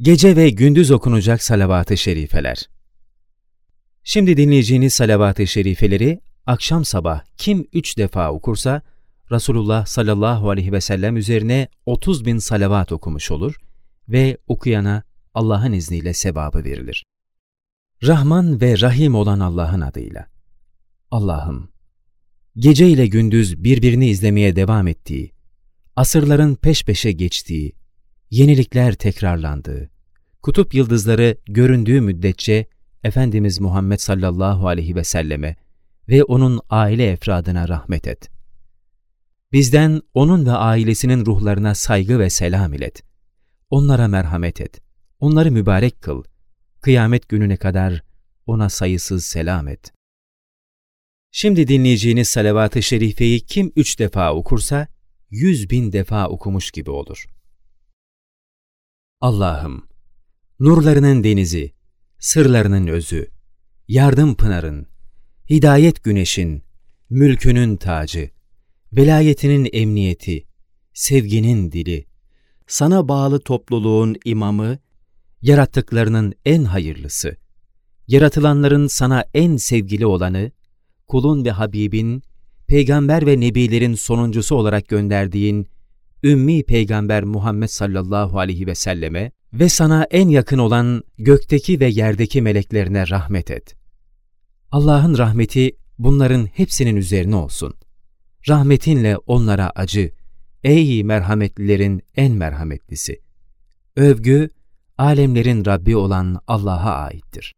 Gece ve gündüz okunacak salavat-ı şerifeler. Şimdi dinleyeceğiniz salavat-ı şerifeleri akşam sabah kim üç defa okursa Resulullah sallallahu aleyhi ve sellem üzerine 30 bin salavat okumuş olur ve okuyana Allah'ın izniyle sevabı verilir. Rahman ve Rahim olan Allah'ın adıyla. Allah'ım, gece ile gündüz birbirini izlemeye devam ettiği, asırların peş peşe geçtiği, yenilikler tekrarlandığı, kutup yıldızları göründüğü müddetçe Efendimiz Muhammed sallallahu aleyhi ve selleme ve onun aile efradına rahmet et. Bizden onun ve ailesinin ruhlarına saygı ve selam ilet. Onlara merhamet et. Onları mübarek kıl. Kıyamet gününe kadar ona sayısız selam et. Şimdi dinleyeceğiniz salavat-ı şerifeyi kim üç defa okursa, yüz bin defa okumuş gibi olur. Allah'ım, nurlarının denizi, sırlarının özü, yardım pınarın, hidayet güneşin, mülkünün tacı, velayetinin emniyeti, sevginin dili, sana bağlı topluluğun imamı, yarattıklarının en hayırlısı, yaratılanların sana en sevgili olanı, kulun ve Habibin, peygamber ve nebilerin sonuncusu olarak gönderdiğin Ümmi Peygamber Muhammed sallallahu aleyhi ve selleme ve sana en yakın olan gökteki ve yerdeki meleklerine rahmet et. Allah'ın rahmeti bunların hepsinin üzerine olsun. Rahmetinle onlara acı, ey merhametlilerin en merhametlisi. Övgü, alemlerin Rabbi olan Allah'a aittir.